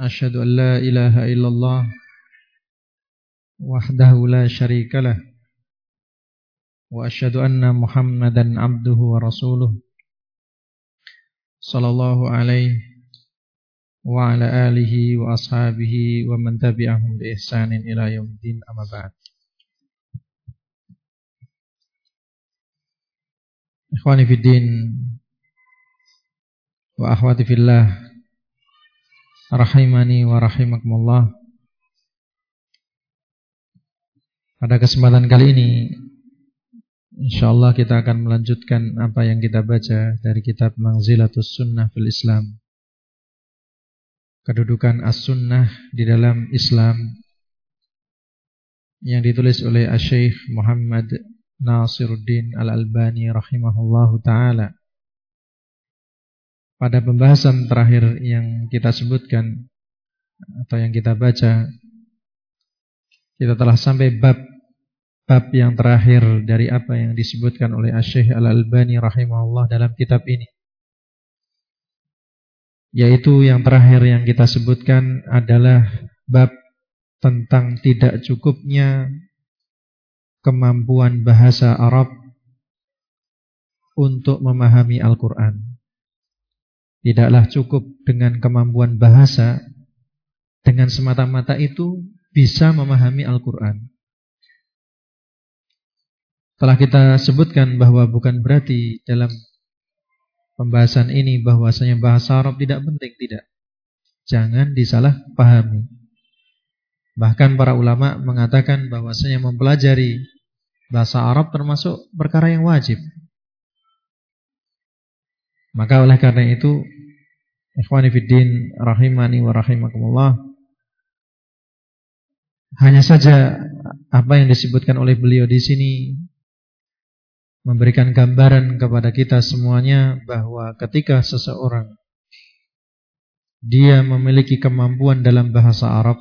أشهد أن لا إله إلا الله وحده لا شريك له وأشهد أن محمدا عبده ورسوله صلى الله عليه وعلى آله وأصحابه ومن تبعهم بإحسان إلى يوم الدين أما بعد. إخواني في الدين وأخواتي في الله rahimani wa rahimakumullah. Pada kesempatan kali ini insyaallah kita akan melanjutkan apa yang kita baca dari kitab Manzilatus Sunnah fil Islam. Kedudukan As-Sunnah di dalam Islam yang ditulis oleh Asy-Syaikh Muhammad Nasiruddin Al-Albani rahimahullahu taala pada pembahasan terakhir yang kita sebutkan atau yang kita baca kita telah sampai bab bab yang terakhir dari apa yang disebutkan oleh Asy-Syaikh Al-Albani rahimahullah dalam kitab ini. Yaitu yang terakhir yang kita sebutkan adalah bab tentang tidak cukupnya kemampuan bahasa Arab untuk memahami Al-Qur'an Tidaklah cukup dengan kemampuan bahasa Dengan semata-mata itu bisa memahami Al-Quran. Telah kita sebutkan bahwa bukan berarti dalam pembahasan ini bahwasanya bahasa Arab tidak penting, tidak. Jangan disalah pahami Bahkan para ulama mengatakan bahwasanya mempelajari bahasa Arab termasuk perkara yang wajib maka oleh karena itu Ikhwani fiddin rahimani wa rahimakumullah Hanya saja apa yang disebutkan oleh beliau di sini memberikan gambaran kepada kita semuanya bahwa ketika seseorang dia memiliki kemampuan dalam bahasa Arab,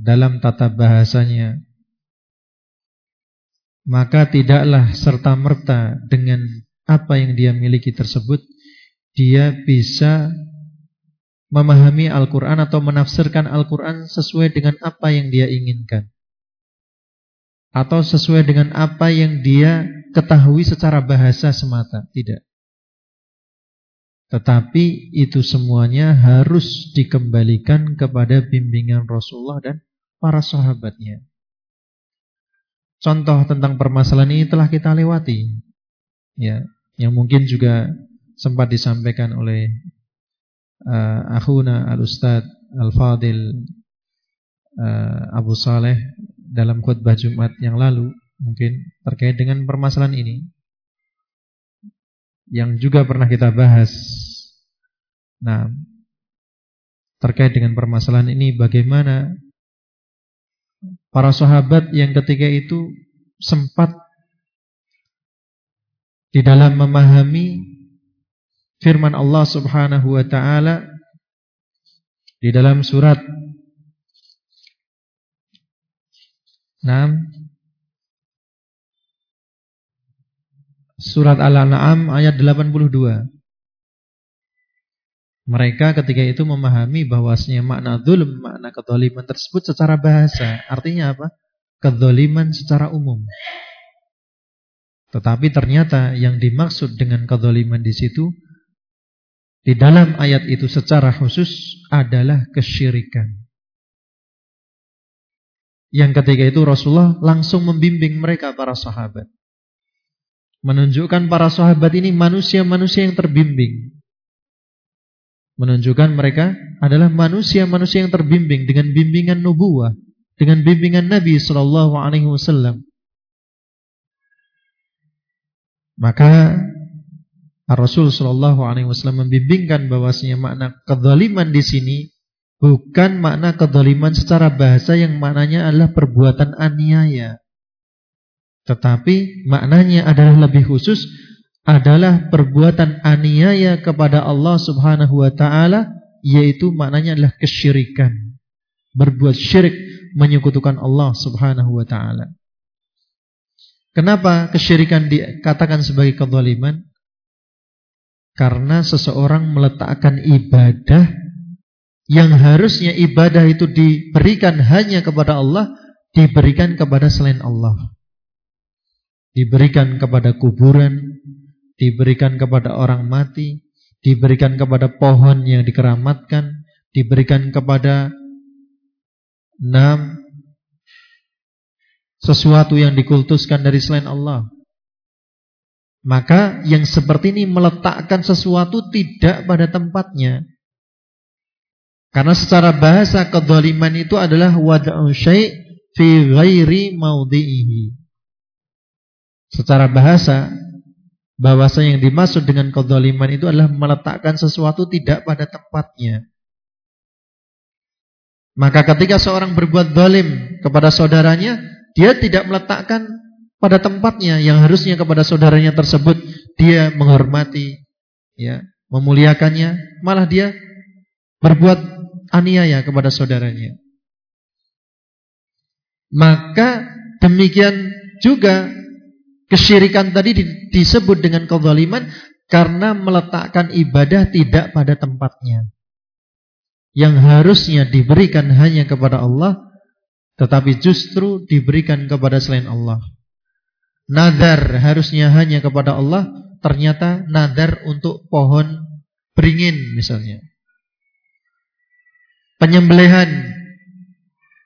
dalam tata bahasanya, maka tidaklah serta-merta dengan apa yang dia miliki tersebut dia bisa memahami Al-Quran atau menafsirkan Al-Quran sesuai dengan apa yang dia inginkan. Atau sesuai dengan apa yang dia ketahui secara bahasa semata. Tidak. Tetapi itu semuanya harus dikembalikan kepada bimbingan Rasulullah dan para sahabatnya. Contoh tentang permasalahan ini telah kita lewati. Ya, yang mungkin juga sempat disampaikan oleh uh, akhuna al-ustad al-fadil uh, Abu Saleh dalam khutbah Jumat yang lalu mungkin terkait dengan permasalahan ini yang juga pernah kita bahas. Nah, terkait dengan permasalahan ini bagaimana para sahabat yang ketika itu sempat di dalam memahami firman Allah Subhanahu wa taala di dalam surat 6 Surat Al-An'am ayat 82 Mereka ketika itu memahami bahwasanya makna zulm, makna kedoliman tersebut secara bahasa. Artinya apa? Kedoliman secara umum. Tetapi ternyata yang dimaksud dengan kezaliman di situ di dalam ayat itu secara khusus adalah kesyirikan. Yang ketiga itu Rasulullah langsung membimbing mereka para sahabat. Menunjukkan para sahabat ini manusia-manusia yang terbimbing. Menunjukkan mereka adalah manusia-manusia yang terbimbing dengan bimbingan nubuah, dengan bimbingan Nabi sallallahu alaihi wasallam. Maka Rasul Shallallahu Alaihi Wasallam membimbingkan bahwasanya makna kezaliman di sini Bukan makna kedoliman secara bahasa yang maknanya adalah perbuatan aniaya. Tetapi maknanya adalah lebih khusus adalah perbuatan aniaya kepada Allah subhanahu wa ta'ala yaitu maknanya adalah kesyirikan. Berbuat syirik menyekutukan Allah subhanahu wa ta'ala. Kenapa kesyirikan dikatakan sebagai kedoliman? Karena seseorang meletakkan ibadah yang harusnya ibadah itu diberikan hanya kepada Allah, diberikan kepada selain Allah. Diberikan kepada kuburan, diberikan kepada orang mati, diberikan kepada pohon yang dikeramatkan, diberikan kepada enam sesuatu yang dikultuskan dari selain Allah. Maka yang seperti ini meletakkan sesuatu tidak pada tempatnya. Karena secara bahasa kezaliman itu adalah wad'u syai' fi ghairi maudhi'ihi. Secara bahasa bahwasa yang dimaksud dengan kezaliman itu adalah meletakkan sesuatu tidak pada tempatnya. Maka ketika seorang berbuat zalim kepada saudaranya, dia tidak meletakkan pada tempatnya yang harusnya kepada saudaranya tersebut dia menghormati, ya, memuliakannya, malah dia berbuat aniaya kepada saudaranya. Maka demikian juga kesyirikan tadi disebut dengan kezaliman karena meletakkan ibadah tidak pada tempatnya. Yang harusnya diberikan hanya kepada Allah tetapi justru diberikan kepada selain Allah. Nadar harusnya hanya kepada Allah, ternyata nadar untuk pohon beringin misalnya penyembelihan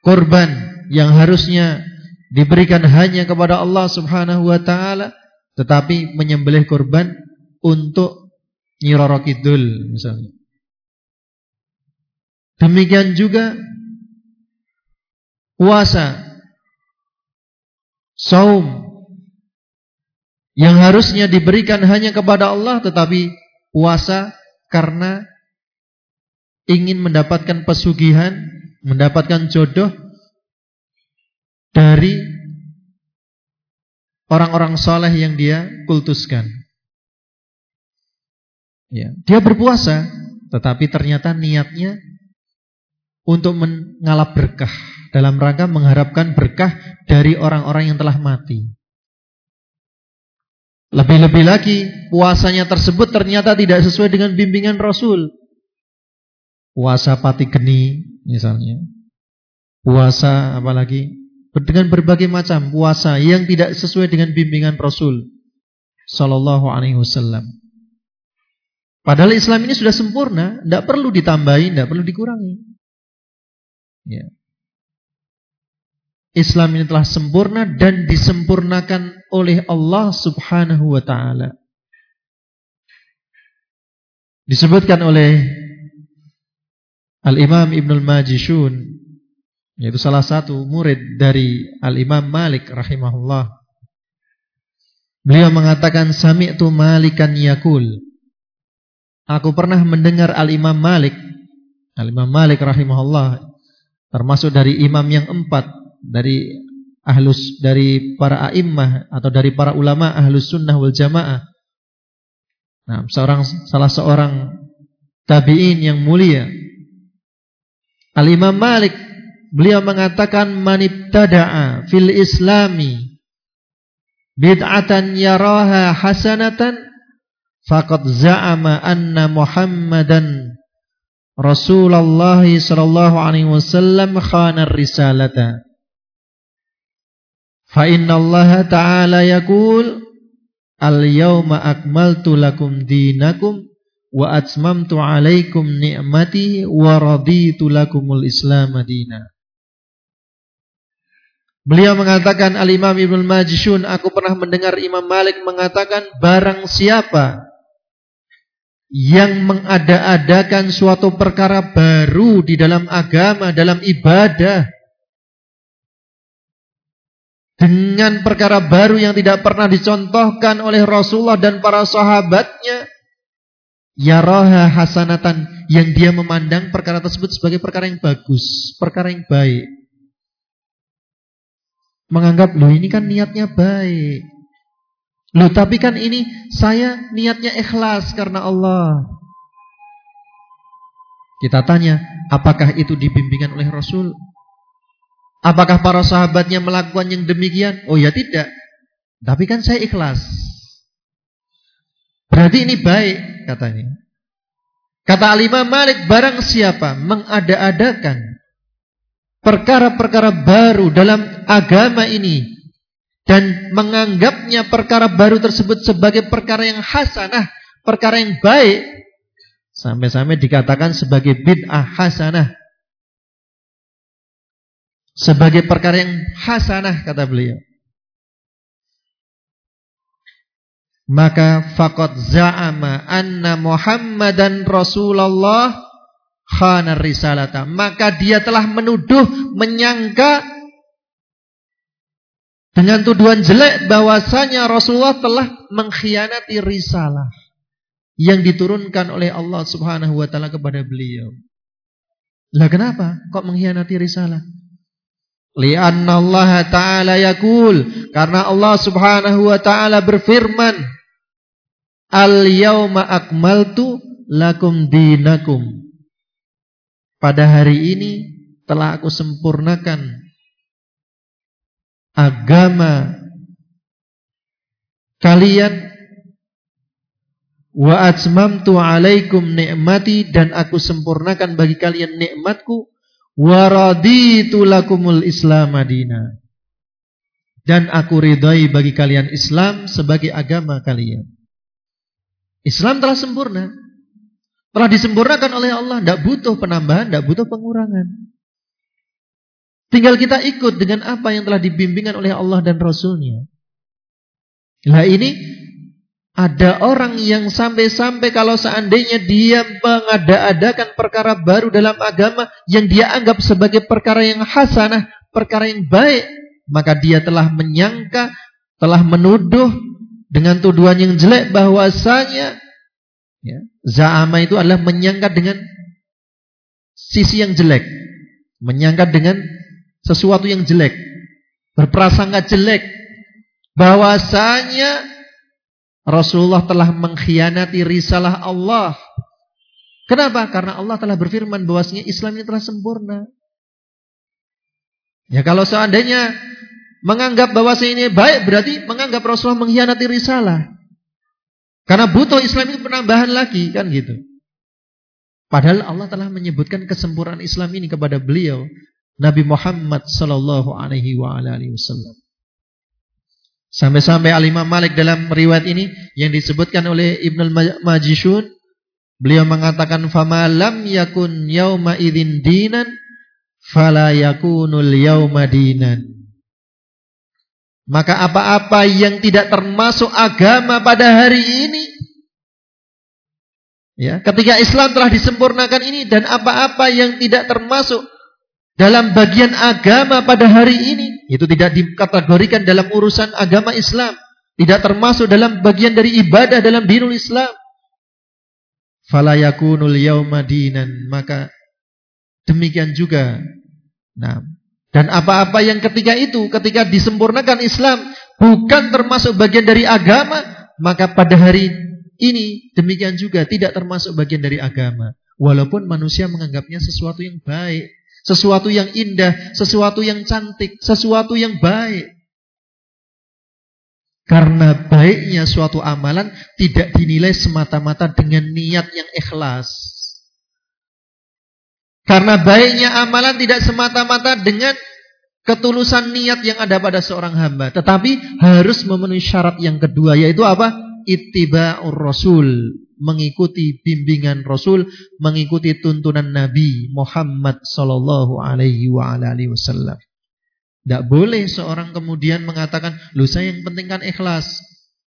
korban yang harusnya diberikan hanya kepada Allah Subhanahu wa taala tetapi menyembelih korban untuk Nyiroro Kidul misalnya. Demikian juga puasa saum yang harusnya diberikan hanya kepada Allah tetapi puasa karena ingin mendapatkan pesugihan, mendapatkan jodoh dari orang-orang soleh yang dia kultuskan. Ya, dia berpuasa, tetapi ternyata niatnya untuk mengalap berkah dalam rangka mengharapkan berkah dari orang-orang yang telah mati. Lebih-lebih lagi, puasanya tersebut ternyata tidak sesuai dengan bimbingan Rasul puasa pati geni misalnya. Puasa apalagi dengan berbagai macam puasa yang tidak sesuai dengan bimbingan Rasul sallallahu alaihi wasallam. Padahal Islam ini sudah sempurna, tidak perlu ditambahi, tidak perlu dikurangi. Ya. Islam ini telah sempurna dan disempurnakan oleh Allah Subhanahu wa taala. Disebutkan oleh Al-Imam Ibnul Majishun yaitu salah satu murid dari Al-Imam Malik rahimahullah. Beliau mengatakan sami'tu Malikan yakul. Aku pernah mendengar Al-Imam Malik Al-Imam Malik rahimahullah termasuk dari imam yang empat dari ahlus dari para a'immah atau dari para ulama ahlus sunnah wal jamaah. Nah, seorang salah seorang tabi'in yang mulia Al-Imam Malik beliau mengatakan manibtada'a fil islami bid'atan yaraha hasanatan faqad za'ama anna Muhammadan Rasulullah sallallahu alaihi wasallam khana risalata fa inna Allah ta'ala yaqul al yawma akmaltu lakum dinakum wa atmamtu alaikum ni'mati wa raditu lakumul islam madina. Beliau mengatakan Al-Imam Ibnu Majishun, aku pernah mendengar Imam Malik mengatakan barang siapa yang mengada-adakan suatu perkara baru di dalam agama, dalam ibadah dengan perkara baru yang tidak pernah dicontohkan oleh Rasulullah dan para sahabatnya Yaroha hasanatan yang dia memandang perkara tersebut sebagai perkara yang bagus, perkara yang baik. Menganggap, loh ini kan niatnya baik. Loh tapi kan ini saya niatnya ikhlas karena Allah. Kita tanya, apakah itu dibimbingan oleh Rasul? Apakah para sahabatnya melakukan yang demikian? Oh ya tidak. Tapi kan saya ikhlas. Berarti ini baik katanya. Kata Alimah Malik, barang siapa mengada-adakan perkara-perkara baru dalam agama ini dan menganggapnya perkara baru tersebut sebagai perkara yang hasanah, perkara yang baik, sampai-sampai dikatakan sebagai bid'ah hasanah, sebagai perkara yang hasanah kata beliau. Maka faqad za'ama anna Muhammadan Rasulullah khana risalata. Maka dia telah menuduh, menyangka dengan tuduhan jelek bahwasanya Rasulullah telah mengkhianati risalah yang diturunkan oleh Allah Subhanahu wa taala kepada beliau. Lah kenapa kok mengkhianati risalah? Lianna Allah Ta'ala yakul. Karena Allah Subhanahu Wa Ta'ala berfirman. Al-yawma akmaltu lakum dinakum. Pada hari ini telah aku sempurnakan agama kalian wa atmamtu alaikum ni'mati dan aku sempurnakan bagi kalian nikmatku Waraditu lakumul Islam Madinah. Dan aku ridhai bagi kalian Islam sebagai agama kalian. Islam telah sempurna. Telah disempurnakan oleh Allah. Tidak butuh penambahan, tidak butuh pengurangan. Tinggal kita ikut dengan apa yang telah dibimbingkan oleh Allah dan Rasulnya. Nah ini ada orang yang sampai-sampai kalau seandainya dia mengada-adakan perkara baru dalam agama yang dia anggap sebagai perkara yang hasanah, perkara yang baik, maka dia telah menyangka, telah menuduh dengan tuduhan yang jelek bahwasanya ya, za'ama itu adalah menyangka dengan sisi yang jelek, menyangka dengan sesuatu yang jelek, berprasangka jelek bahwasanya Rasulullah telah mengkhianati risalah Allah. Kenapa? Karena Allah telah berfirman bahwasanya Islam ini telah sempurna. Ya kalau seandainya menganggap bahwa ini baik berarti menganggap Rasulullah mengkhianati risalah. Karena butuh Islam itu penambahan lagi kan gitu. Padahal Allah telah menyebutkan kesempurnaan Islam ini kepada beliau Nabi Muhammad sallallahu alaihi wasallam. Sampai-sampai Al-Imam Malik dalam riwayat ini yang disebutkan oleh Ibnul Majishun, beliau mengatakan fama lam yakun yauma idzin dinan fala yakunul yauma dinan. Maka apa-apa yang tidak termasuk agama pada hari ini ya, ketika Islam telah disempurnakan ini dan apa-apa yang tidak termasuk dalam bagian agama pada hari ini itu tidak dikategorikan dalam urusan agama Islam, tidak termasuk dalam bagian dari ibadah dalam dinul Islam. Fala yakunul yauma dinan, maka demikian juga. Nah, dan apa-apa yang ketika itu ketika disempurnakan Islam bukan termasuk bagian dari agama, maka pada hari ini demikian juga tidak termasuk bagian dari agama. Walaupun manusia menganggapnya sesuatu yang baik, sesuatu yang indah, sesuatu yang cantik, sesuatu yang baik. Karena baiknya suatu amalan tidak dinilai semata-mata dengan niat yang ikhlas. Karena baiknya amalan tidak semata-mata dengan ketulusan niat yang ada pada seorang hamba. Tetapi harus memenuhi syarat yang kedua yaitu apa? Ittiba'ur Rasul mengikuti bimbingan Rasul, mengikuti tuntunan Nabi Muhammad sallallahu alaihi wasallam. Tidak boleh seorang kemudian mengatakan, lu saya yang penting kan ikhlas.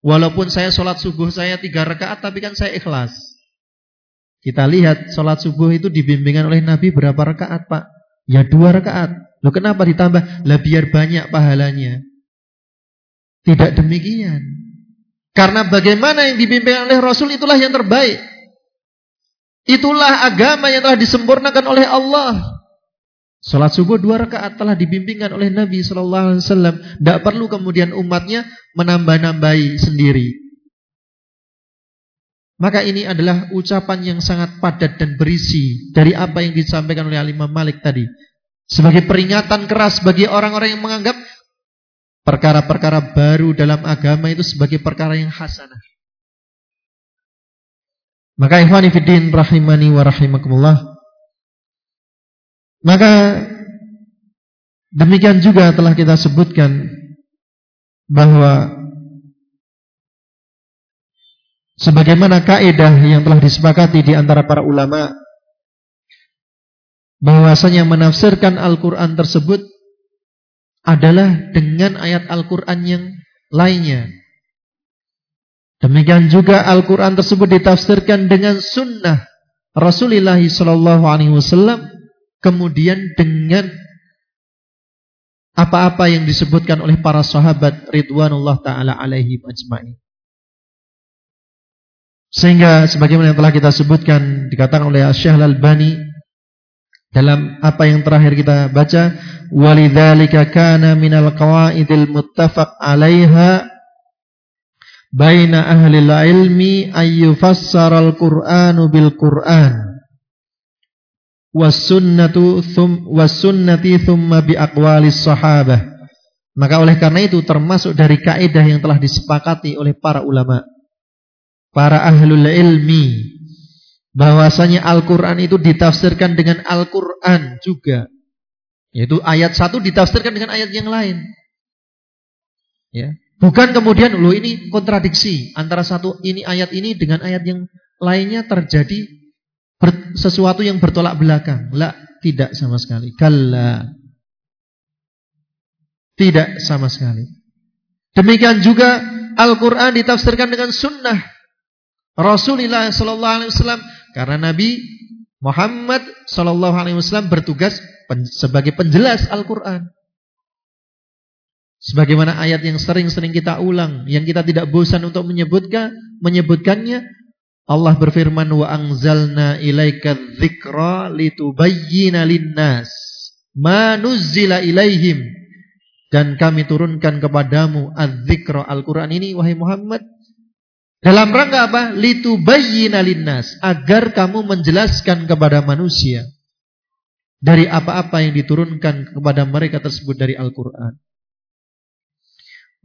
Walaupun saya sholat subuh saya tiga rakaat, tapi kan saya ikhlas. Kita lihat sholat subuh itu dibimbingan oleh Nabi berapa rakaat pak? Ya dua rakaat. Lo kenapa ditambah? Lah biar banyak pahalanya. Tidak demikian. Karena bagaimana yang dibimbing oleh Rasul itulah yang terbaik. Itulah agama yang telah disempurnakan oleh Allah. Salat subuh dua rakaat telah dibimbingkan oleh Nabi Shallallahu Alaihi Wasallam. Tidak perlu kemudian umatnya menambah-nambahi sendiri. Maka ini adalah ucapan yang sangat padat dan berisi dari apa yang disampaikan oleh Imam Malik tadi. Sebagai peringatan keras bagi orang-orang yang menganggap perkara-perkara baru dalam agama itu sebagai perkara yang hasanah. Maka ikhwani fiddin rahimani wa rahimakumullah. Maka demikian juga telah kita sebutkan bahwa sebagaimana kaidah yang telah disepakati di antara para ulama bahwasanya menafsirkan Al-Qur'an tersebut adalah dengan ayat Al-Qur'an yang lainnya. Demikian juga Al-Qur'an tersebut ditafsirkan dengan sunnah Rasulullah sallallahu alaihi wasallam kemudian dengan apa-apa yang disebutkan oleh para sahabat ridwanullah taala alaihi ajmain. Sehingga sebagaimana yang telah kita sebutkan dikatakan oleh Syekh Al-Albani dalam apa yang terakhir kita baca walidzalika kana minal qawaidil muttafaq 'alaiha baina ahli ilmi ayyufassara al-Qur'anu bil Qur'an wasunnatu thum wasunnati thumma bi aqwalis sahabah. Maka oleh karena itu termasuk dari kaidah yang telah disepakati oleh para ulama, para ahlul ilmi bahwasanya Al-Qur'an itu ditafsirkan dengan Al-Qur'an juga. Yaitu ayat satu ditafsirkan dengan ayat yang lain. Ya. Bukan kemudian lo ini kontradiksi antara satu ini ayat ini dengan ayat yang lainnya terjadi sesuatu yang bertolak belakang. La, tidak sama sekali. Kalla. Tidak sama sekali. Demikian juga Al-Quran ditafsirkan dengan sunnah Rasulullah Sallallahu Alaihi Wasallam karena Nabi Muhammad Sallallahu Alaihi Wasallam bertugas pen, sebagai penjelas Al-Quran. Sebagaimana ayat yang sering-sering kita ulang, yang kita tidak bosan untuk menyebutkan, menyebutkannya, Allah berfirman wa anzalna ilaika dzikra litubayyana linnas ma nuzzila ilaihim dan kami turunkan kepadamu az-dzikra Al-Qur'an ini wahai Muhammad dalam rangka apa? Litubayyana linnas agar kamu menjelaskan kepada manusia dari apa-apa yang diturunkan kepada mereka tersebut dari Al-Qur'an.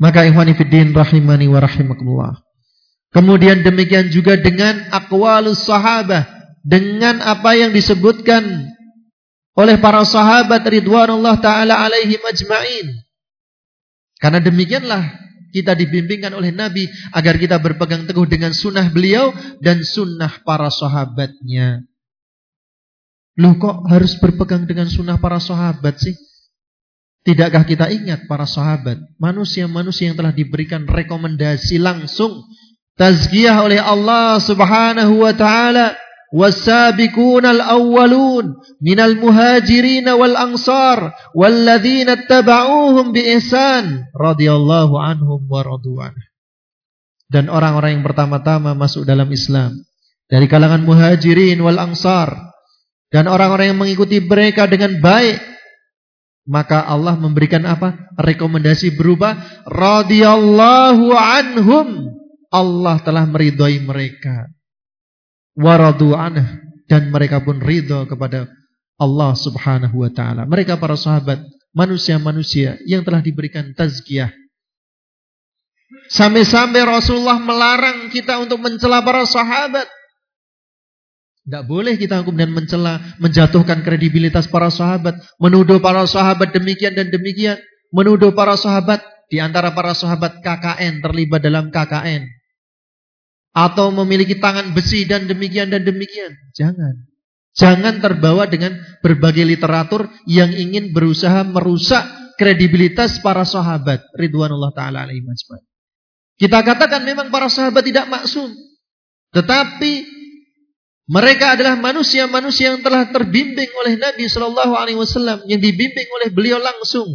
Maka ikhwani rahimani wa rahimakumullah. Kemudian demikian juga dengan akwalus sahabah. Dengan apa yang disebutkan oleh para sahabat ridwanullah ta'ala alaihim ajma'in. Karena demikianlah kita dibimbingkan oleh Nabi agar kita berpegang teguh dengan sunnah beliau dan sunnah para sahabatnya. Loh kok harus berpegang dengan sunnah para sahabat sih? Tidakkah kita ingat para sahabat, manusia-manusia yang telah diberikan rekomendasi langsung tazkiyah oleh Allah Subhanahu wa taala والسابقون الأولون من المهاجرين والأنصار والذين اتبعوهم بإحسان رضي الله عنهم ورضوا عنه dan orang-orang yang pertama-tama masuk dalam Islam dari kalangan muhajirin wal ansar dan orang-orang yang mengikuti mereka dengan baik maka Allah memberikan apa rekomendasi berupa radhiyallahu anhum Allah telah meridhoi mereka. Waradu anah dan mereka pun ridho kepada Allah Subhanahu wa taala. Mereka para sahabat, manusia-manusia yang telah diberikan tazkiyah. Sampai-sampai Rasulullah melarang kita untuk mencela para sahabat. Tidak boleh kita kemudian mencela, menjatuhkan kredibilitas para sahabat, menuduh para sahabat demikian dan demikian, menuduh para sahabat di antara para sahabat KKN terlibat dalam KKN atau memiliki tangan besi dan demikian dan demikian. Jangan. Jangan terbawa dengan berbagai literatur yang ingin berusaha merusak kredibilitas para sahabat ridwanullah taala alaihi Kita katakan memang para sahabat tidak maksum. Tetapi mereka adalah manusia-manusia yang telah terbimbing oleh Nabi Shallallahu alaihi wasallam yang dibimbing oleh beliau langsung.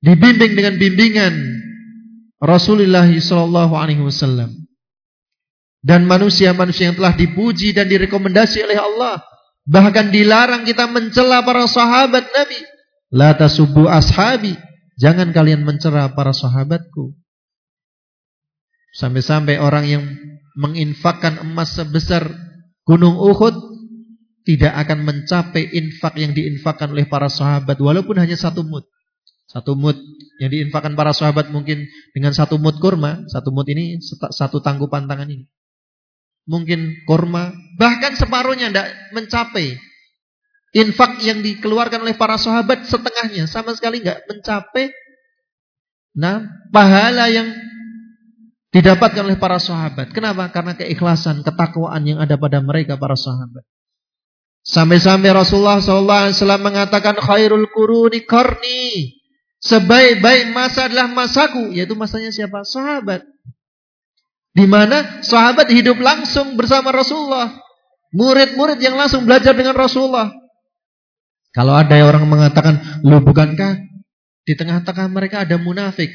Dibimbing dengan bimbingan Rasulullah wasallam. Dan manusia-manusia yang telah dipuji dan direkomendasi oleh Allah. Bahkan dilarang kita mencela para sahabat Nabi. La tasubbu ashabi. Jangan kalian mencela para sahabatku. Sampai-sampai orang yang menginfakkan emas sebesar gunung Uhud tidak akan mencapai infak yang diinfakkan oleh para sahabat walaupun hanya satu mut. Satu mut yang diinfakkan para sahabat mungkin dengan satu mut kurma, satu mut ini satu tangkupan tangan ini. Mungkin kurma, bahkan separuhnya tidak mencapai infak yang dikeluarkan oleh para sahabat setengahnya sama sekali nggak mencapai nah pahala yang didapatkan oleh para sahabat. Kenapa? Karena keikhlasan, ketakwaan yang ada pada mereka para sahabat. Sampai-sampai Rasulullah SAW mengatakan khairul kuruni karni. Sebaik-baik masa adalah masaku, yaitu masanya siapa? Sahabat. Di mana sahabat hidup langsung bersama Rasulullah. Murid-murid yang langsung belajar dengan Rasulullah. Kalau ada orang mengatakan, lu bukankah di tengah-tengah mereka ada munafik?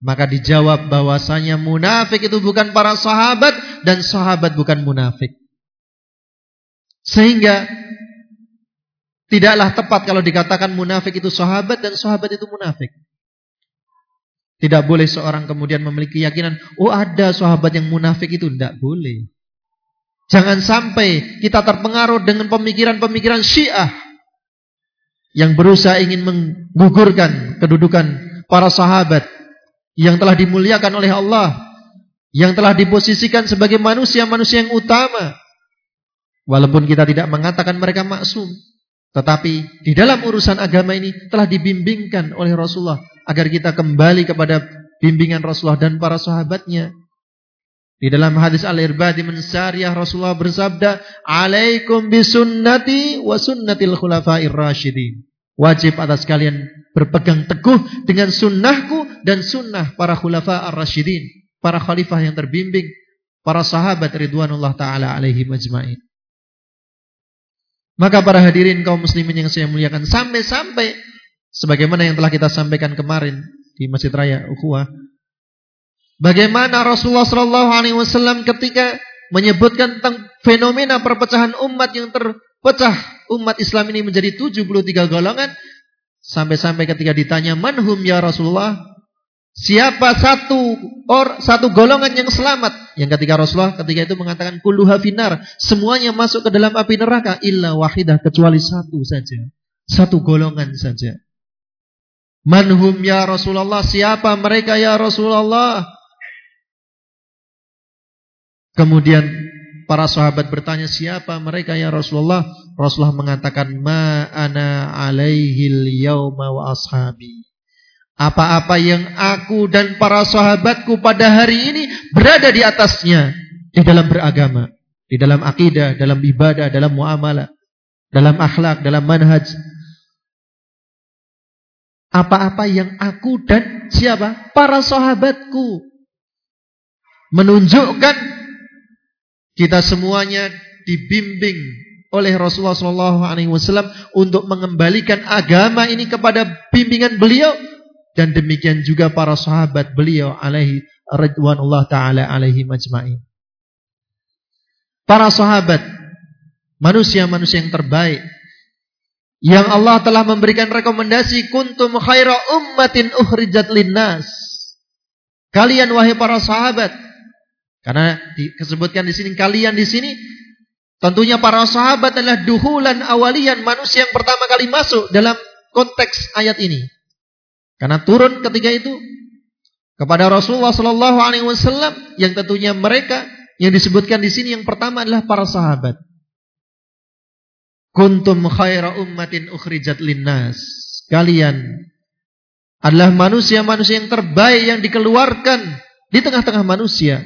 Maka dijawab bahwasanya munafik itu bukan para sahabat dan sahabat bukan munafik. Sehingga tidaklah tepat kalau dikatakan munafik itu sahabat dan sahabat itu munafik. Tidak boleh seorang kemudian memiliki keyakinan, oh ada sahabat yang munafik itu. Tidak boleh. Jangan sampai kita terpengaruh dengan pemikiran-pemikiran syiah yang berusaha ingin menggugurkan kedudukan para sahabat yang telah dimuliakan oleh Allah, yang telah diposisikan sebagai manusia-manusia yang utama. Walaupun kita tidak mengatakan mereka maksum, tetapi di dalam urusan agama ini telah dibimbingkan oleh Rasulullah agar kita kembali kepada bimbingan Rasulullah dan para sahabatnya. Di dalam hadis Al-Irbadi Mensariyah Rasulullah bersabda, "Alaikum bisunnati wa sunnatil khulafair rasyidin." Wajib atas kalian berpegang teguh dengan sunnahku dan sunnah para khulafa ar-rasyidin, para khalifah yang terbimbing, para sahabat ridwanullah taala alaihi majma'in. Maka para hadirin kaum muslimin yang saya muliakan sampai-sampai sebagaimana yang telah kita sampaikan kemarin di Masjid Raya Ukhuwah bagaimana Rasulullah sallallahu alaihi wasallam ketika menyebutkan tentang fenomena perpecahan umat yang terpecah umat Islam ini menjadi 73 golongan sampai-sampai ketika ditanya manhum ya Rasulullah siapa satu or satu golongan yang selamat? Yang ketika Rasulullah ketika itu mengatakan kulluha finar semuanya masuk ke dalam api neraka illa wahidah kecuali satu saja. Satu golongan saja. Manhum ya Rasulullah? Siapa mereka ya Rasulullah? Kemudian Para sahabat bertanya siapa mereka ya Rasulullah? Rasulullah mengatakan ma ana alaihil yauma wa ashabi. Apa-apa yang aku dan para sahabatku pada hari ini berada di atasnya di dalam beragama, di dalam akidah, dalam ibadah, dalam muamalah, dalam akhlak, dalam manhaj. Apa-apa yang aku dan siapa? Para sahabatku menunjukkan kita semuanya dibimbing oleh Rasulullah SAW untuk mengembalikan agama ini kepada bimbingan beliau dan demikian juga para sahabat beliau alaihi ridwanullah taala alaihi majma'in. Para sahabat manusia-manusia yang terbaik yang Allah telah memberikan rekomendasi kuntum khaira ummatin ukhrijat linnas. Kalian wahai para sahabat karena disebutkan di sini kalian di sini tentunya para sahabat adalah duhulan awalian manusia yang pertama kali masuk dalam konteks ayat ini. Karena turun ketika itu kepada Rasulullah Shallallahu Alaihi Wasallam yang tentunya mereka yang disebutkan di sini yang pertama adalah para sahabat. Kuntum khaira ummatin ukhrijat linnas. Kalian adalah manusia-manusia yang terbaik yang dikeluarkan di tengah-tengah manusia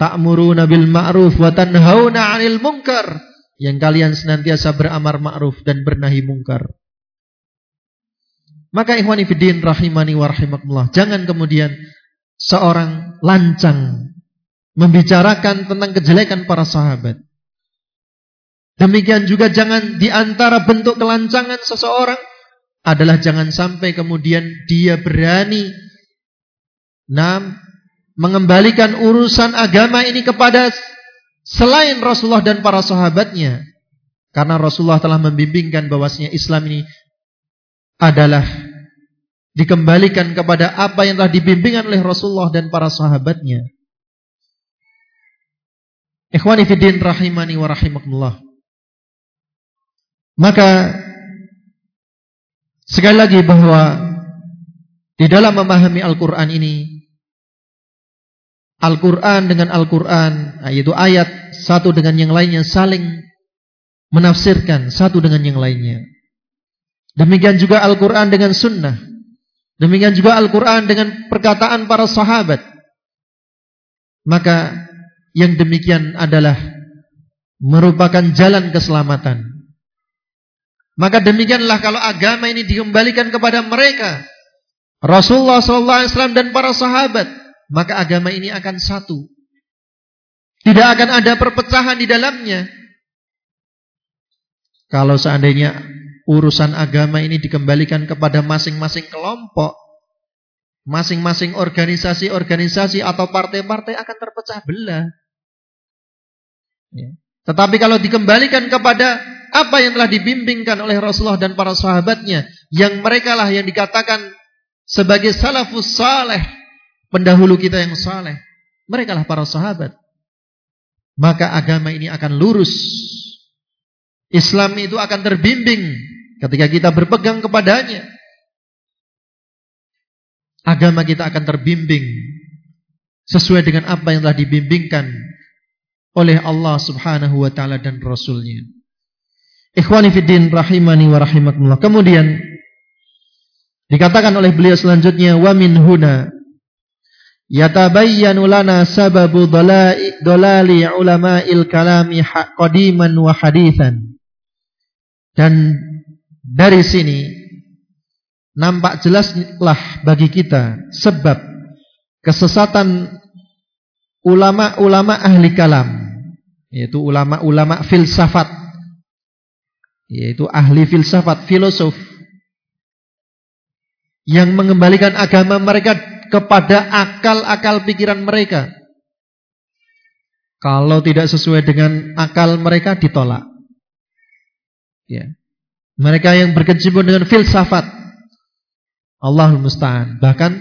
Ta'muruna bil ma'ruf wa tanhauna 'anil munkar. Yang kalian senantiasa beramar ma'ruf dan bernahi mungkar. Maka ikhwani fiddin rahimani wa rahimakumullah. Jangan kemudian seorang lancang membicarakan tentang kejelekan para sahabat. Demikian juga jangan di antara bentuk kelancangan seseorang adalah jangan sampai kemudian dia berani nam mengembalikan urusan agama ini kepada selain Rasulullah dan para sahabatnya. Karena Rasulullah telah membimbingkan bahwasanya Islam ini adalah dikembalikan kepada apa yang telah dibimbingkan oleh Rasulullah dan para sahabatnya. Ikhwani fiddin rahimani wa rahimakumullah. Maka sekali lagi bahwa di dalam memahami Al-Qur'an ini Al-Qur'an dengan Al-Qur'an yaitu ayat satu dengan yang lainnya saling menafsirkan satu dengan yang lainnya. Demikian juga Al-Qur'an dengan sunnah. Demikian juga Al-Qur'an dengan perkataan para sahabat. Maka yang demikian adalah merupakan jalan keselamatan. Maka demikianlah kalau agama ini dikembalikan kepada mereka, Rasulullah SAW dan para sahabat, maka agama ini akan satu. Tidak akan ada perpecahan di dalamnya. Kalau seandainya urusan agama ini dikembalikan kepada masing-masing kelompok, masing-masing organisasi-organisasi atau partai-partai akan terpecah belah. Ya. Tetapi kalau dikembalikan kepada apa yang telah dibimbingkan oleh Rasulullah dan para sahabatnya, yang mereka lah yang dikatakan sebagai salafus saleh, pendahulu kita yang saleh, mereka lah para sahabat. Maka agama ini akan lurus. Islam itu akan terbimbing ketika kita berpegang kepadanya. Agama kita akan terbimbing sesuai dengan apa yang telah dibimbingkan oleh Allah Subhanahu wa taala dan rasulnya. Ikhwani fiddin rahimani wa rahimakumullah. Kemudian dikatakan oleh beliau selanjutnya wa min huna yatabayyanu lana sababu dolali ulama'il kalami qadiman wa hadithan. Dan dari sini nampak jelaslah bagi kita sebab kesesatan ulama-ulama ahli kalam yaitu ulama-ulama filsafat yaitu ahli filsafat filosof yang mengembalikan agama mereka kepada akal-akal pikiran mereka. Kalau tidak sesuai dengan akal mereka ditolak. Ya mereka yang berkecimpung dengan filsafat Allahul musta'an bahkan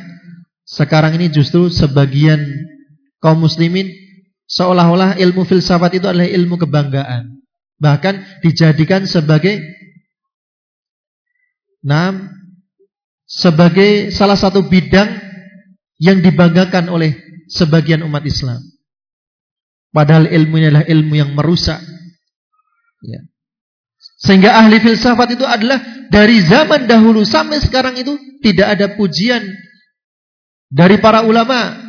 sekarang ini justru sebagian kaum muslimin seolah-olah ilmu filsafat itu adalah ilmu kebanggaan. Bahkan dijadikan sebagai nam sebagai salah satu bidang yang dibanggakan oleh sebagian umat Islam. Padahal ilmunya adalah ilmu yang merusak. Ya. Sehingga ahli filsafat itu adalah dari zaman dahulu sampai sekarang itu tidak ada pujian dari para ulama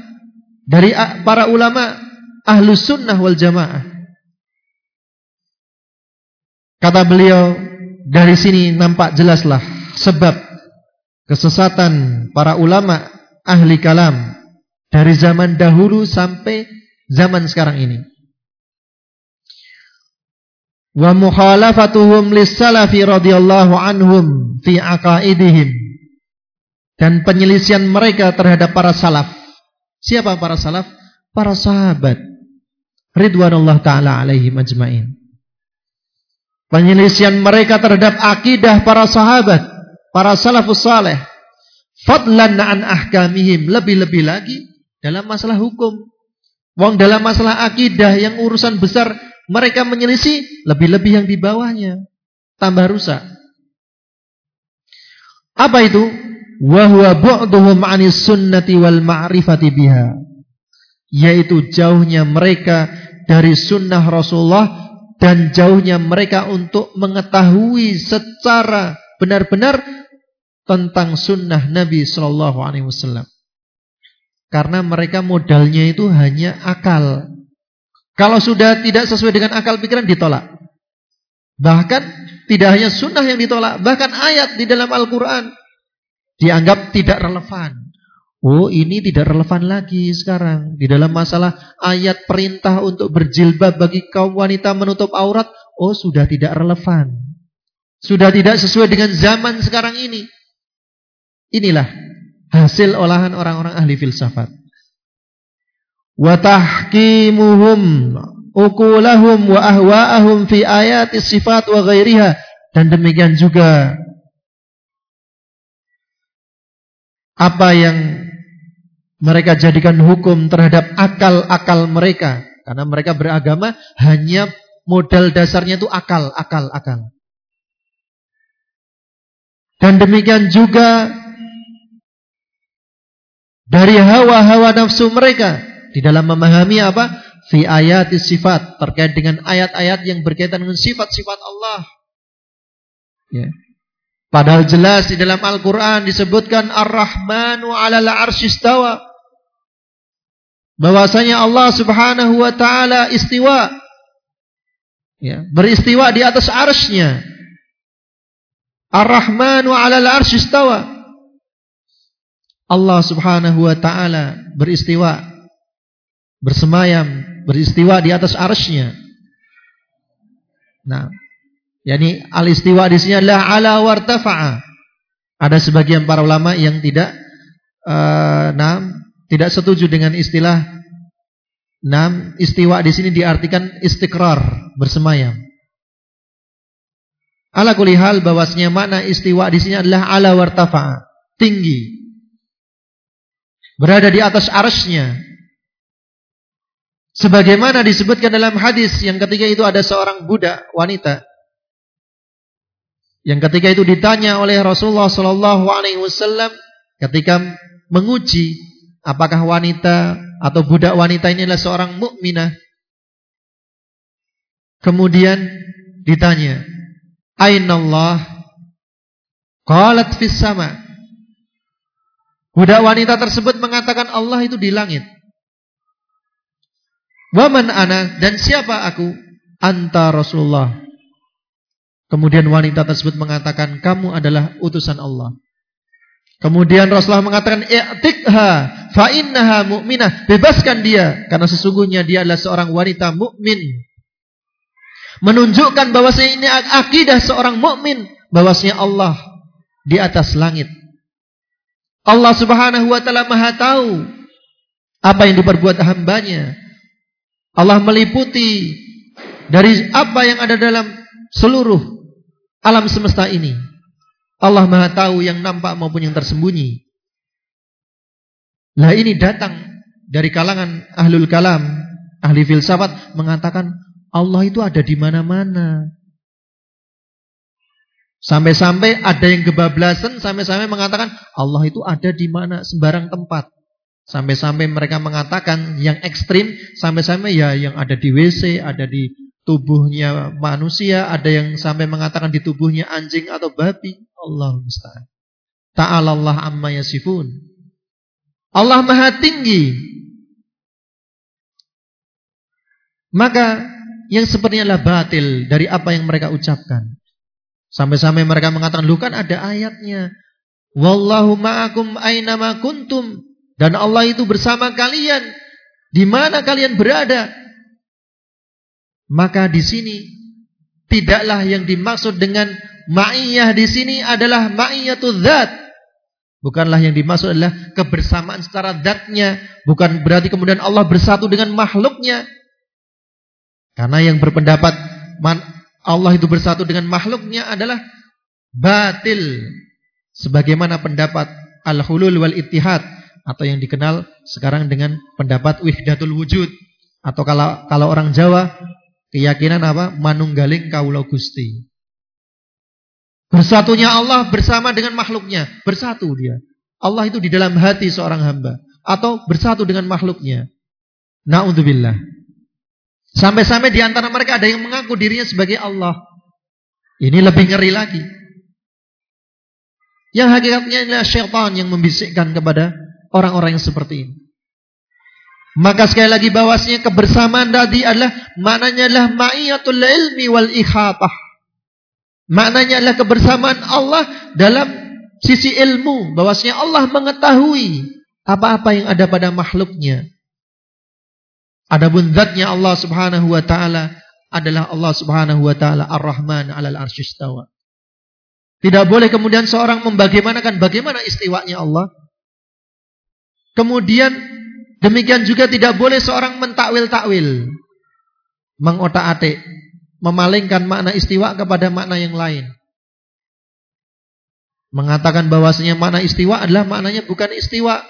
dari para ulama ahlu sunnah wal jamaah. Kata beliau, dari sini nampak jelaslah sebab kesesatan para ulama ahli kalam dari zaman dahulu sampai zaman sekarang ini. Wa mukhalafatuhum lis-salafi radhiyallahu anhum fi aqaidihim dan penyelisian mereka terhadap para salaf Siapa para salaf? Para sahabat. Ridwanullah ta'ala alaihim ajmain. Penyelisian mereka terhadap akidah para sahabat. Para salafus saleh. Fadlan an ahkamihim. Lebih-lebih lagi dalam masalah hukum. Wong dalam masalah akidah yang urusan besar mereka menyelisih lebih-lebih yang di bawahnya. Tambah rusak. Apa itu? wa huwa bu'duhum 'anis sunnati wal ma'rifati biha yaitu jauhnya mereka dari sunnah Rasulullah dan jauhnya mereka untuk mengetahui secara benar-benar tentang sunnah Nabi Shallallahu Alaihi Wasallam. Karena mereka modalnya itu hanya akal. Kalau sudah tidak sesuai dengan akal pikiran ditolak. Bahkan tidak hanya sunnah yang ditolak, bahkan ayat di dalam Al-Quran dianggap tidak relevan. Oh ini tidak relevan lagi sekarang. Di dalam masalah ayat perintah untuk berjilbab bagi kaum wanita menutup aurat. Oh sudah tidak relevan. Sudah tidak sesuai dengan zaman sekarang ini. Inilah hasil olahan orang-orang ahli filsafat. Wa tahkimuhum ukulahum wa ahwa'ahum fi ayati sifat wa ghairiha. Dan demikian juga apa yang mereka jadikan hukum terhadap akal-akal mereka. Karena mereka beragama hanya modal dasarnya itu akal, akal, akal. Dan demikian juga dari hawa-hawa nafsu mereka di dalam memahami apa? Fi ayat sifat terkait dengan ayat-ayat yang berkaitan dengan sifat-sifat Allah. Ya. Padahal jelas di dalam Al-Quran disebutkan Ar-Rahmanu alal arsyistawa. Bahwasanya Allah subhanahu wa ta'ala istiwa. Ya, beristiwa di atas arsnya. Ar-Rahmanu alal arsyistawa. Allah subhanahu wa ta'ala beristiwa. Bersemayam, beristiwa di atas arsnya. Nah, Yani al-istiwa di sini adalah ala wartafa'a. Ada sebagian para ulama yang tidak uh, nah, tidak setuju dengan istilah nam istiwa di sini diartikan istikrar, bersemayam. Ala kulihal bahwasanya makna istiwa di sini adalah ala wartafa'a, tinggi. Berada di atas arasnya. Sebagaimana disebutkan dalam hadis yang ketiga itu ada seorang budak wanita yang ketika itu ditanya oleh Rasulullah Sallallahu Alaihi Wasallam ketika menguji apakah wanita atau budak wanita ini adalah seorang mukminah. Kemudian ditanya, Aina Allah? Qalat fis sama. Budak wanita tersebut mengatakan Allah itu di langit. Waman ana dan siapa aku? Anta Rasulullah Kemudian wanita tersebut mengatakan, kamu adalah utusan Allah. Kemudian Rasulullah mengatakan, "I'tikha fa innaha mu'minah." Bebaskan dia karena sesungguhnya dia adalah seorang wanita mukmin. Menunjukkan bahwasanya ini akidah seorang mukmin, bahwasanya Allah di atas langit. Allah Subhanahu wa taala Maha tahu apa yang diperbuat hambanya. Allah meliputi dari apa yang ada dalam seluruh alam semesta ini. Allah Maha tahu yang nampak maupun yang tersembunyi. Lah ini datang dari kalangan ahlul kalam, ahli filsafat mengatakan Allah itu ada di mana-mana. Sampai-sampai ada yang kebablasan, sampai-sampai mengatakan Allah itu ada di mana sembarang tempat. Sampai-sampai mereka mengatakan yang ekstrim, sampai-sampai ya yang ada di WC, ada di tubuhnya manusia, ada yang sampai mengatakan di tubuhnya anjing atau babi. Allah musta'an. Ta'ala Allah amma yasifun. Allah maha tinggi. Maka yang sepertinya adalah batil dari apa yang mereka ucapkan. Sampai-sampai mereka mengatakan, lu kan ada ayatnya. Wallahu ma'akum aynama kuntum. Dan Allah itu bersama kalian. Di mana kalian berada. Maka di sini tidaklah yang dimaksud dengan ma'iyah di sini adalah ma'iyatul zat. Bukanlah yang dimaksud adalah kebersamaan secara zatnya. Bukan berarti kemudian Allah bersatu dengan makhluknya. Karena yang berpendapat Allah itu bersatu dengan makhluknya adalah batil. Sebagaimana pendapat al-hulul wal ittihad atau yang dikenal sekarang dengan pendapat wihdatul wujud atau kalau kalau orang Jawa Keyakinan apa? Manunggaling kaulo Gusti. Bersatunya Allah bersama dengan makhluknya. Bersatu dia. Allah itu di dalam hati seorang hamba. Atau bersatu dengan makhluknya. Na'udzubillah. Sampai-sampai di antara mereka ada yang mengaku dirinya sebagai Allah. Ini lebih ngeri lagi. Yang hakikatnya adalah syaitan yang membisikkan kepada orang-orang yang seperti ini. Maka sekali lagi bahwasanya kebersamaan tadi adalah maknanya adalah ma'iyatul ilmi wal ikhatah. Maknanya adalah kebersamaan Allah dalam sisi ilmu, bahwasanya Allah mengetahui apa-apa yang ada pada makhluknya. Adapun zatnya Allah Subhanahu wa taala adalah Allah Subhanahu wa taala Ar-Rahman 'alal arsyistawa. Tidak boleh kemudian seorang membagaimanakan bagaimana istiwanya Allah. Kemudian Demikian juga tidak boleh seorang mentakwil-takwil. Mengotak-atik. Memalingkan makna istiwa kepada makna yang lain. Mengatakan bahwasanya makna istiwa adalah maknanya bukan istiwa.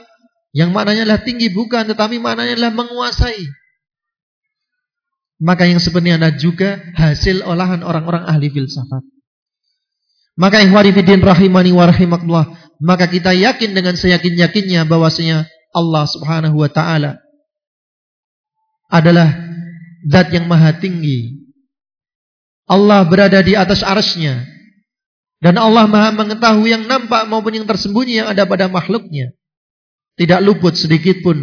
Yang maknanya adalah tinggi bukan. Tetapi maknanya adalah menguasai. Maka yang sebenarnya adalah juga hasil olahan orang-orang ahli filsafat. Maka ikhwani fiddin rahimani wa rahimakumullah. Maka kita yakin dengan seyakin-yakinnya bahwasanya Allah Subhanahu wa taala adalah zat yang maha tinggi. Allah berada di atas arasnya. Dan Allah maha mengetahui yang nampak maupun yang tersembunyi yang ada pada makhluknya. Tidak luput sedikit pun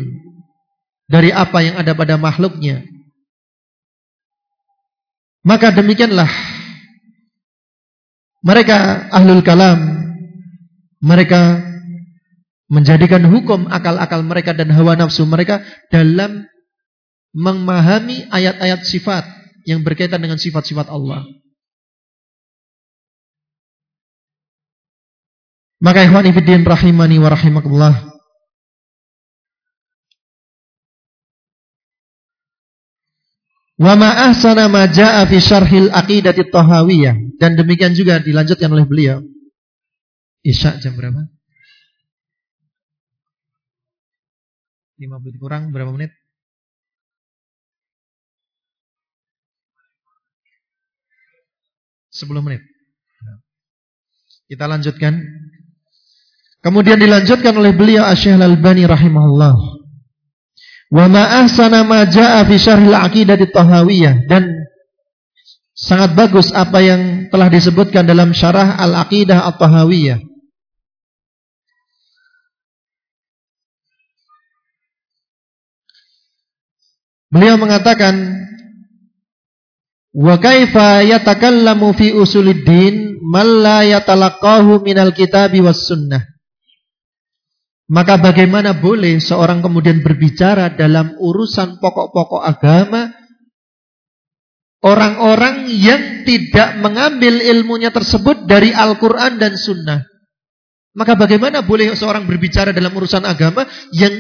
dari apa yang ada pada makhluknya. Maka demikianlah mereka ahlul kalam mereka menjadikan hukum akal-akal mereka dan hawa nafsu mereka dalam memahami ayat-ayat sifat yang berkaitan dengan sifat-sifat Allah. Maka ikhwan fillah rahimani wa rahimakumullah. Wa ma ahsana ma jaa fi syarhil aqidati tahawiyah dan demikian juga dilanjutkan oleh beliau. Isya jam berapa? 5 menit kurang berapa menit? 10 menit. Kita lanjutkan. Kemudian dilanjutkan oleh beliau Asy-Syaikh Al-Albani rahimahullah. Wa ma ahsana ma fi syarhil aqidah tahawiyah dan sangat bagus apa yang telah disebutkan dalam syarah Al-Aqidah At-Tahawiyah. Beliau mengatakan Wa kaifa yatakallamu fi usuliddin man la yatalaqahu minal kitabi was sunnah. Maka bagaimana boleh seorang kemudian berbicara dalam urusan pokok-pokok agama orang-orang yang tidak mengambil ilmunya tersebut dari Al-Qur'an dan sunnah. Maka bagaimana boleh seorang berbicara dalam urusan agama yang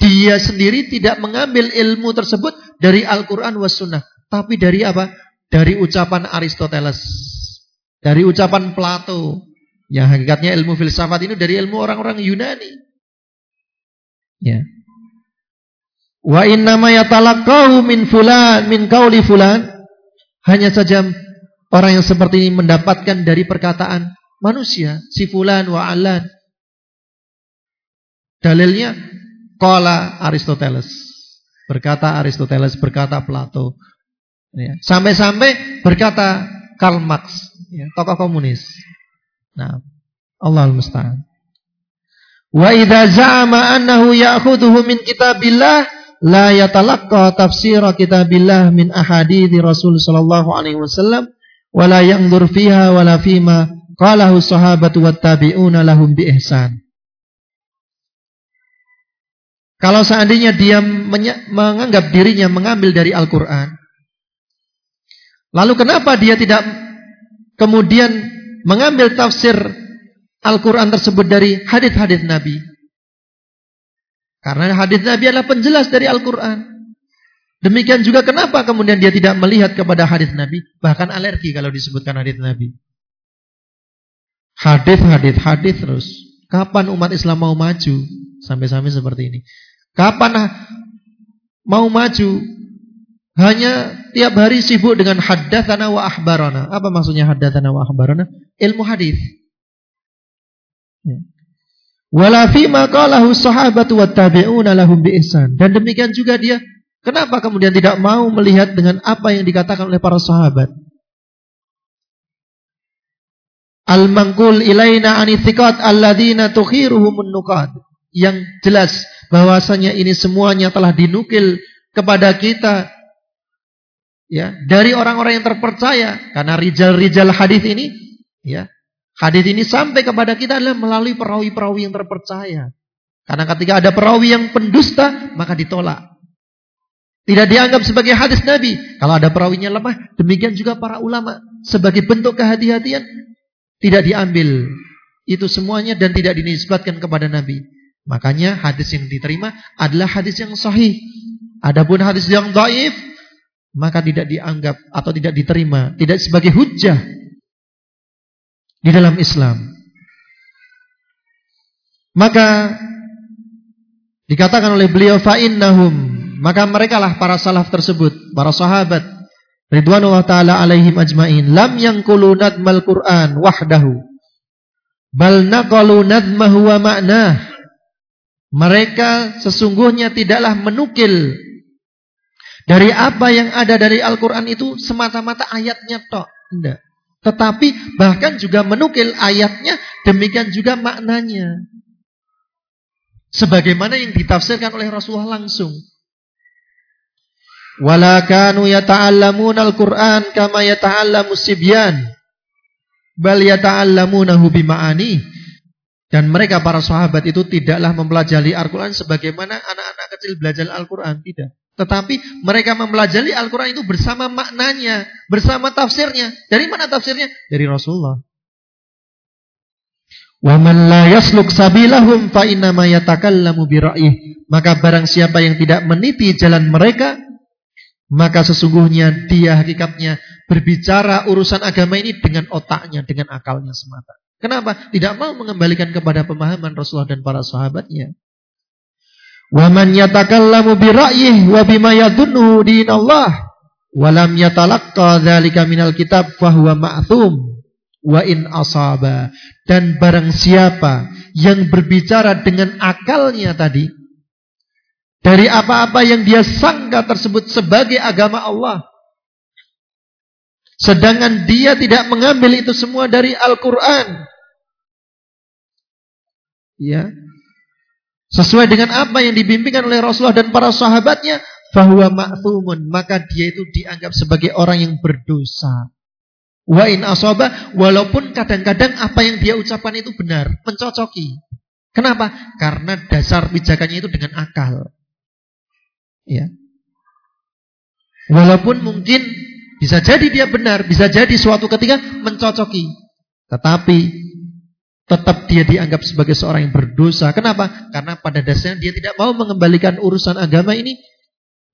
dia sendiri tidak mengambil ilmu tersebut dari Al-Quran was sunnah. Tapi dari apa? Dari ucapan Aristoteles. Dari ucapan Plato. Yang hakikatnya ilmu filsafat ini dari ilmu orang-orang Yunani. Ya. Wa inna ma yatalaqahu min fulan min qauli fulan. Hanya saja orang yang seperti ini mendapatkan dari perkataan manusia, si fulan wa alan. Dalilnya Kola Aristoteles. Berkata Aristoteles, berkata Plato. Ya. Sampai-sampai berkata Karl Marx, ya, tokoh komunis. Nah, Allah musta'an. Wa idza za'ama annahu ya'khudhuhu min kitabillah la yatalaqqa tafsir kitabillah min ahadithi Rasul sallallahu alaihi wasallam wa la yanzur fiha wa la fima qalahu sahabatu wat tabi'una lahum bi ihsan. Kalau seandainya dia menganggap dirinya mengambil dari Al-Quran, lalu kenapa dia tidak kemudian mengambil tafsir Al-Quran tersebut dari hadis-hadis Nabi? Karena hadis Nabi adalah penjelas dari Al-Quran. Demikian juga kenapa kemudian dia tidak melihat kepada hadis Nabi, bahkan alergi kalau disebutkan hadis Nabi. Hadis, hadis, hadis terus. Kapan umat Islam mau maju? Sampai-sampai seperti ini. Kapan mau maju? Hanya tiap hari sibuk dengan haddatsana wa ahbarana. Apa maksudnya haddatsana wa ahbarana? Ilmu hadis. Ya. Wala fi ma qalahu sahabatu wat tabi'una lahum bi ihsan. Dan demikian juga dia kenapa kemudian tidak mau melihat dengan apa yang dikatakan oleh para sahabat? Al-mangkul ilaina ani thiqat alladzina tukhiruhumun nuqad. Yang jelas bahwasanya ini semuanya telah dinukil kepada kita ya dari orang-orang yang terpercaya. Karena rijal-rijal hadis ini ya hadis ini sampai kepada kita adalah melalui perawi-perawi yang terpercaya. Karena ketika ada perawi yang pendusta maka ditolak. Tidak dianggap sebagai hadis Nabi. Kalau ada perawinya lemah demikian juga para ulama. Sebagai bentuk kehati-hatian tidak diambil itu semuanya dan tidak dinisbatkan kepada Nabi Makanya hadis yang diterima adalah hadis yang sahih. Adapun hadis yang dhaif maka tidak dianggap atau tidak diterima, tidak sebagai hujjah di dalam Islam. Maka dikatakan oleh beliau fa'innahum maka merekalah para salaf tersebut, para sahabat ridwanullah taala alaihim ajmain lam yanqulu nadmal Qur'an wahdahu bal naqalu nadmahu wa ma'nah mereka sesungguhnya tidaklah menukil dari apa yang ada dari Al-Quran itu semata-mata ayatnya tok. Tidak. Tetapi bahkan juga menukil ayatnya, demikian juga maknanya. Sebagaimana yang ditafsirkan oleh Rasulullah langsung. Wala kanu yata'allamuna al-Qur'an kama yata'allamu sibyan. Bal yata'allamunahu bima'ani. Dan mereka para sahabat itu tidaklah mempelajari Al-Quran sebagaimana anak-anak kecil belajar Al-Quran. Tidak. Tetapi mereka mempelajari Al-Quran itu bersama maknanya, bersama tafsirnya. Dari mana tafsirnya? Dari Rasulullah. وَمَنْ لَا يَسْلُكْ سَبِيلَهُمْ فَإِنَّمَا يَتَكَلَّمُ بِرَأْيِهِ Maka barang siapa yang tidak meniti jalan mereka, maka sesungguhnya dia hakikatnya berbicara urusan agama ini dengan otaknya, dengan akalnya semata. Kenapa? Tidak mau mengembalikan kepada pemahaman Rasulullah dan para sahabatnya. Wa man yatakallamu bi ra'yihi wa bima dinallah wa lam yatalaqqa dzalika minal kitab fa ma'thum wa in asaba dan barang siapa yang berbicara dengan akalnya tadi dari apa-apa yang dia sangka tersebut sebagai agama Allah sedangkan dia tidak mengambil itu semua dari Al-Qur'an ya. Sesuai dengan apa yang dibimbingkan oleh Rasulullah dan para sahabatnya bahwa ma'thumun maka dia itu dianggap sebagai orang yang berdosa. Wa in asaba walaupun kadang-kadang apa yang dia ucapkan itu benar mencocoki. Kenapa? Karena dasar pijakannya itu dengan akal. Ya. Walaupun mungkin bisa jadi dia benar bisa jadi suatu ketika mencocoki. Tetapi tetap dia dianggap sebagai seorang yang berdosa. Kenapa? Karena pada dasarnya dia tidak mau mengembalikan urusan agama ini.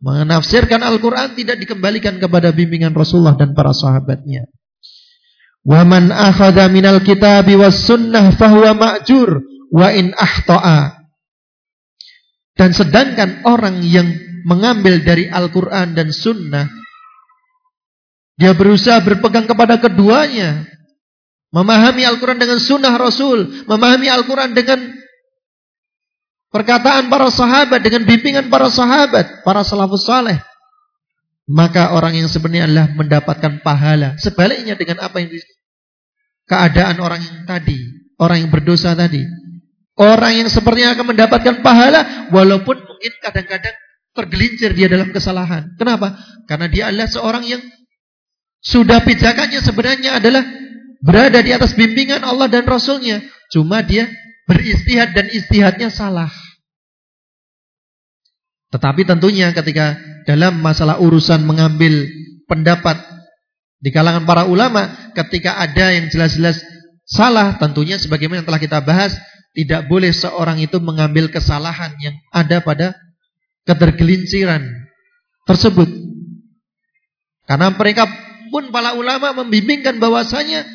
Menafsirkan Al-Quran tidak dikembalikan kepada bimbingan Rasulullah dan para sahabatnya. Waman akhadha minal kitabi was sunnah fahuwa ma'jur wa in ahta'a. Dan sedangkan orang yang mengambil dari Al-Quran dan sunnah, dia berusaha berpegang kepada keduanya, Memahami Al-Quran dengan sunnah Rasul. Memahami Al-Quran dengan perkataan para sahabat. Dengan bimbingan para sahabat. Para salafus saleh. Maka orang yang sebenarnya adalah mendapatkan pahala. Sebaliknya dengan apa yang keadaan orang yang tadi. Orang yang berdosa tadi. Orang yang sepertinya akan mendapatkan pahala. Walaupun mungkin kadang-kadang tergelincir dia dalam kesalahan. Kenapa? Karena dia adalah seorang yang sudah pijakannya sebenarnya adalah berada di atas bimbingan Allah dan Rasulnya. Cuma dia beristihad dan istihadnya salah. Tetapi tentunya ketika dalam masalah urusan mengambil pendapat di kalangan para ulama, ketika ada yang jelas-jelas salah, tentunya sebagaimana yang telah kita bahas, tidak boleh seorang itu mengambil kesalahan yang ada pada ketergelinciran tersebut. Karena mereka pun para ulama membimbingkan bahwasanya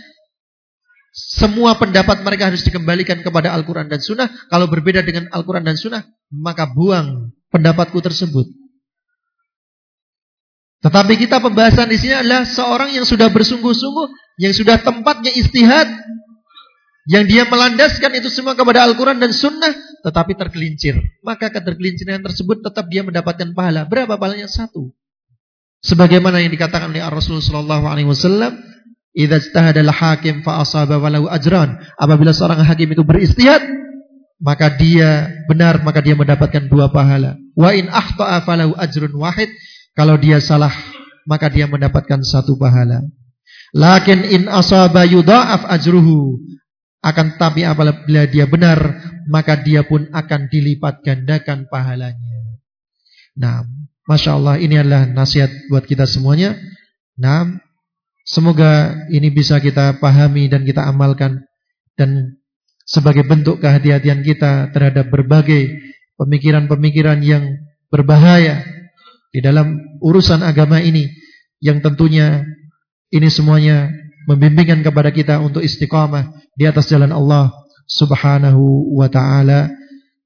semua pendapat mereka harus dikembalikan kepada Al-Quran dan Sunnah. Kalau berbeda dengan Al-Quran dan Sunnah, maka buang pendapatku tersebut. Tetapi kita pembahasan di sini adalah seorang yang sudah bersungguh-sungguh, yang sudah tempatnya istihad, yang dia melandaskan itu semua kepada Al-Quran dan Sunnah, tetapi tergelincir. Maka ketergelinciran tersebut tetap dia mendapatkan pahala. Berapa pahalanya? Satu. Sebagaimana yang dikatakan oleh Rasulullah SAW, Idza ijtahadal hakim fa asaba walau ajran. Apabila seorang hakim itu beristihad, maka dia benar, maka dia mendapatkan dua pahala. Wa in akhta'a falahu ajrun wahid. Kalau dia salah, maka dia mendapatkan satu pahala. Lakin in asaba yudha'af ajruhu. Akan tapi apabila dia benar, maka dia pun akan dilipat gandakan pahalanya. Nah, Masya Allah ini adalah nasihat buat kita semuanya. Nah, Semoga ini bisa kita pahami dan kita amalkan dan sebagai bentuk kehati-hatian kita terhadap berbagai pemikiran-pemikiran yang berbahaya di dalam urusan agama ini yang tentunya ini semuanya membimbingkan kepada kita untuk istiqamah di atas jalan Allah Subhanahu wa taala.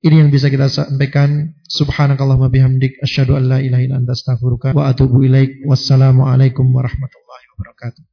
Ini yang bisa kita sampaikan. Subhanakallahumma bihamdik asyhadu an la ilaha illa anta astaghfiruka wa atubu ilaik. Wassalamualaikum warahmatullahi wabarakatuh.